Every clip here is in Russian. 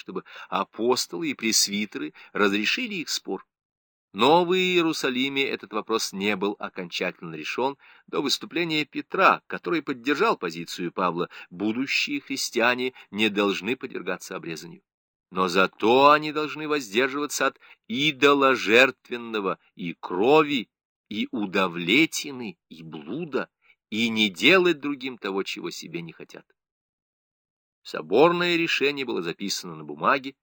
чтобы апостолы и пресвитеры разрешили их спор. Но в Иерусалиме этот вопрос не был окончательно решен до выступления Петра, который поддержал позицию Павла. Будущие христиане не должны подвергаться обрезанию. Но зато они должны воздерживаться от идола жертвенного и крови, и удовлетины, и блуда, и не делать другим того, чего себе не хотят. Соборное решение было записано на бумаге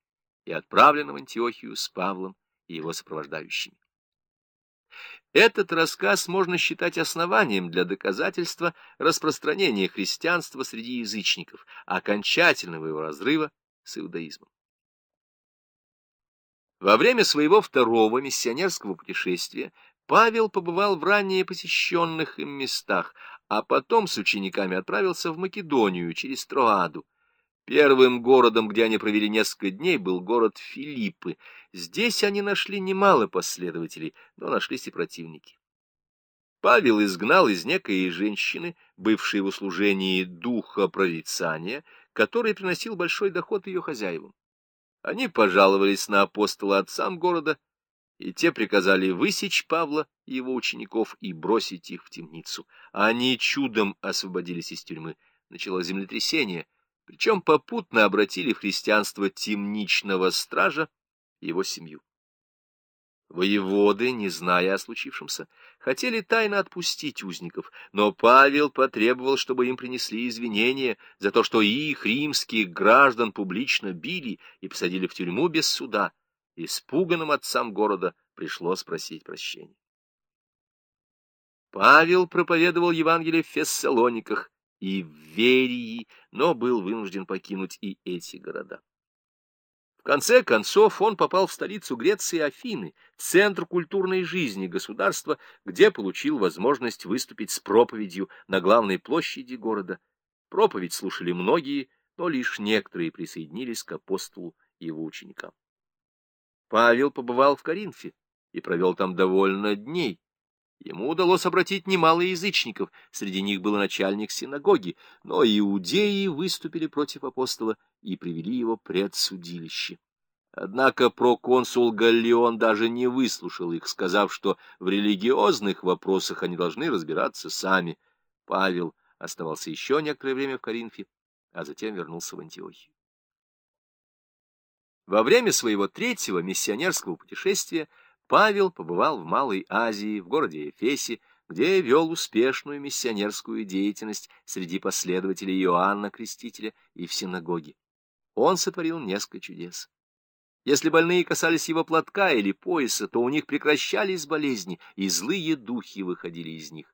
и отправлено в Антиохию с Павлом и его сопровождающими. Этот рассказ можно считать основанием для доказательства распространения христианства среди язычников, окончательного его разрыва с иудаизмом. Во время своего второго миссионерского путешествия Павел побывал в ранее посещенных им местах, а потом с учениками отправился в Македонию через Троаду. Первым городом, где они провели несколько дней, был город Филиппы. Здесь они нашли немало последователей, но нашлись и противники. Павел изгнал из некой женщины, бывшей в услужении духа прорицания, который приносил большой доход ее хозяевам. Они пожаловались на апостола отцам города, и те приказали высечь Павла и его учеников и бросить их в темницу. Они чудом освободились из тюрьмы. Началось землетрясение — причем попутно обратили в христианство темничного стража и его семью. Воеводы, не зная о случившемся, хотели тайно отпустить узников, но Павел потребовал, чтобы им принесли извинения за то, что их, римских граждан, публично били и посадили в тюрьму без суда. Испуганным отцам города пришлось просить прощения. Павел проповедовал Евангелие в Фессалониках, и в Верии, но был вынужден покинуть и эти города. В конце концов он попал в столицу Греции Афины, центр культурной жизни государства, где получил возможность выступить с проповедью на главной площади города. Проповедь слушали многие, но лишь некоторые присоединились к апостолу и его ученикам. Павел побывал в Коринфе и провел там довольно дней, Ему удалось обратить немало язычников, среди них был начальник синагоги, но иудеи выступили против апостола и привели его пред судилище. Однако проконсул Галлион даже не выслушал их, сказав, что в религиозных вопросах они должны разбираться сами. Павел оставался еще некоторое время в Коринфе, а затем вернулся в Антиохию. Во время своего третьего миссионерского путешествия Павел побывал в Малой Азии, в городе Эфесе, где вел успешную миссионерскую деятельность среди последователей Иоанна Крестителя и в синагоге. Он сотворил несколько чудес. Если больные касались его платка или пояса, то у них прекращались болезни, и злые духи выходили из них.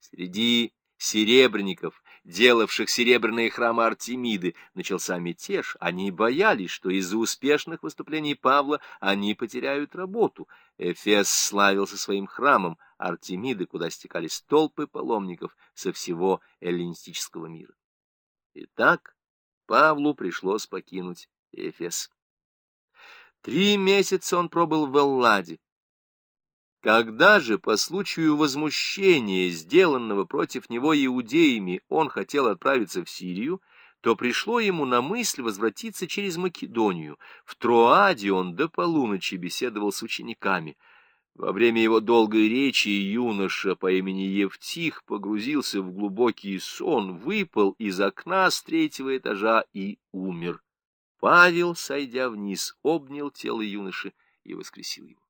Среди серебряников, делавших серебряные храмы Артемиды, начался мятеж. Они боялись, что из-за успешных выступлений Павла они потеряют работу. Эфес славился своим храмом Артемиды, куда стекались толпы паломников со всего эллинистического мира. Итак, Павлу пришлось покинуть Эфес. Три месяца он пробыл в Элладе, когда же, по случаю возмущения, сделанного против него иудеями, он хотел отправиться в Сирию, то пришло ему на мысль возвратиться через Македонию. В Троаде он до полуночи беседовал с учениками. Во время его долгой речи юноша по имени Евтих погрузился в глубокий сон, выпал из окна с третьего этажа и умер. Павел, сойдя вниз, обнял тело юноши и воскресил его.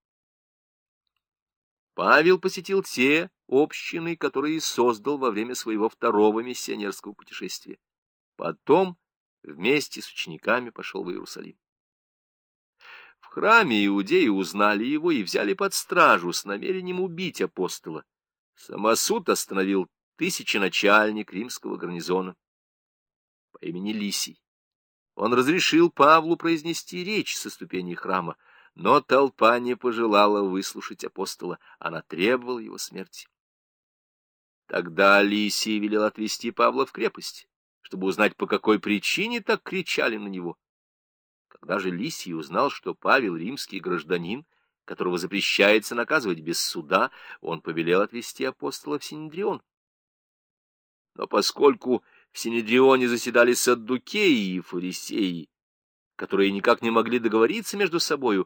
Павел посетил те общины, которые создал во время своего второго миссионерского путешествия. Потом вместе с учениками пошел в Иерусалим. В храме иудеи узнали его и взяли под стражу с намерением убить апостола. Самосуд остановил тысяченачальник римского гарнизона по имени Лисий. Он разрешил Павлу произнести речь со ступеней храма, но толпа не пожелала выслушать апостола, она требовала его смерти. Тогда Алисий велел отвести Павла в крепость, чтобы узнать, по какой причине так кричали на него. Когда же Лисий узнал, что Павел римский гражданин, которого запрещается наказывать без суда, он повелел отвести апостола в Синедрион. Но поскольку в Синедрионе заседали саддукеи и фарисеи, которые никак не могли договориться между собою,